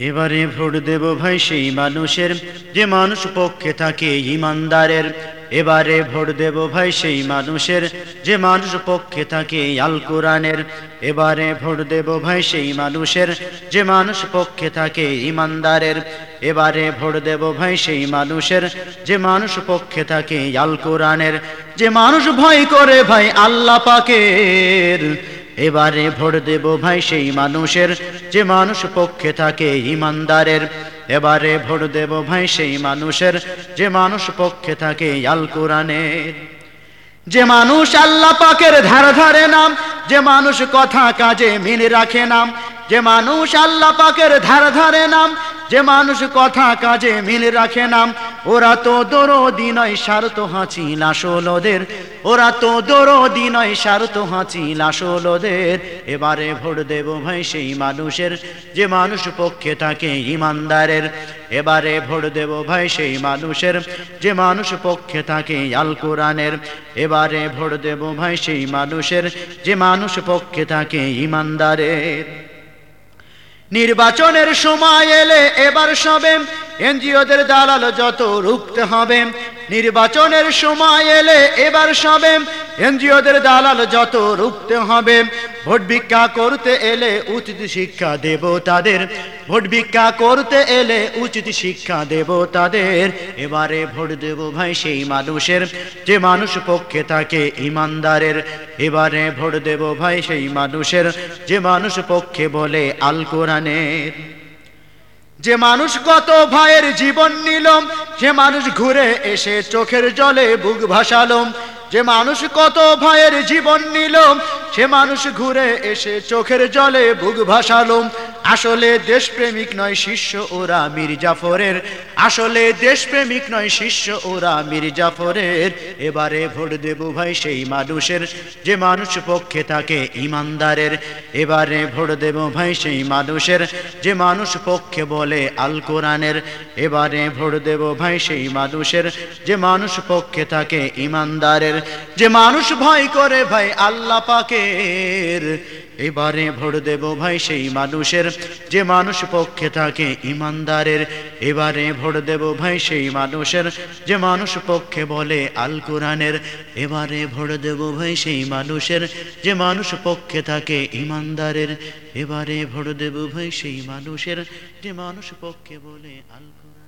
এবারে ভোট দেব ভাই সেই মানুষের, যে মানুষ পক্ষে থাকে ইমানদারের। এবারে ভোট দেব ভাই সেই মানুষের, যে মানুষ পক্ষে থাকে আল কোরআনের। এবারে ভোট দেব ভাই সেই মানুষের, যে মানুষ পক্ষে থাকে ইমানদারের। এবারে ভোট দেব ভাই সেই মানুষের, যে মানুষ পক্ষে থাকে আল কোরআনের। যে মানুষ ভয় করে ভাই আল্লাহ পাকের। এবারে ভোট দেব ভাই সেই মানুষের, যে মানুষ পক্ষে থাকে ইমানদারের। এবারে ভোট দেব ভাই সেই মানুষের, যে মানুষ পক্ষে থাকে আল কোরআনের। যে মানুষ আল্লাহ পাকের ধার ধারে নাম, যে মানুষ কথা কাজে মিল রাখে নাম, যে মানুষ আল্লাহ পাকের ধার ধারে নাম, যে মানুষ কথা কাজে মিল রাখে নাম ওরা তো দরদি নয় স্বার্থ হাঁচি লাশোলদের। ওরা তো দরদি নয় স্বার্থ হাঁচি লাশোলদের। এবারে ভোট দেব ভাই সেই মানুষের, যে মানুষ পক্ষে থাকে ইমানদারের। এবারে ভোট দেব ভাই সেই মানুষের, যে মানুষ পক্ষে থাকে আল কোরআনের। এবারে ভোট দেব ভাই সেই মানুষের, যে মানুষ পক্ষে থাকে ইমানদারের। নির্বাচনের সময় এলে এবার সবে এনজিওদের দালাল যত রুখতে হবে। নির্বাচনের সময় এলে এবার সবে এনজিওদের দালাল যত রুখতে হবে, ভোট ভিক্ষা করতে এলে উচিত শিক্ষা দেব তাদের। ভোট ভিক্ষা করতে এলে উচিত শিক্ষা দেব তাদের। এবারে ভোট দেব ভাই সেই মানুষের, যে মানুষ পক্ষে থাকে ইমানদারের। এবারে ভোট দেব ভাই সেই মানুষের, যে মানুষ পক্ষে বলে আল কোরআনের। যে মানুষ কত ভাইয়ের জীবন নিলম সে মানুষ ঘুরে এসে চোখের জলে বুক ভাসালম যে মানুষ কত ভাইয়ের জীবন নিলম সে মানুষ ঘুরে এসে চোখের জলে বুক ভাসালম আসলে দেশপ্রেমিক নয় শিষ্য ওরা মীর জাফরের। আসলে দেশপ্রেমিক নয় শিষ্য ওরা মীর জাফরের। এবারে ভোট দেব ভাই সেই মানুষের। যে মানুষ পক্ষে থাকে ইমানদারের। এবারে ভোট দেব ভাই সেই মানুষের। যে মানুষ পক্ষে বলে আল কোরআনের। এবারে ভোট দেব ভাই সেই মানুষের। যে মানুষ পক্ষে থাকে ইমানদারের। যে মানুষ ভয় করে ভাই আল্লাহ পাকের এবারে ভোট দেব ভাই সেই মানুষের। যে মানুষ পক্ষে থাকে ইমানদারের। এবারে ভোট দেব ভাই সেই মানুষের। যে মানুষ পক্ষে বলে আল কোরআনের। এবারে ভোট দেব ভাই সেই মানুষের। যে মানুষ পক্ষে থাকে ইমানদারের। এবারে ভোট দেব ভাই সেই মানুষের। যে মানুষ পক্ষে বলে আল কোরআনের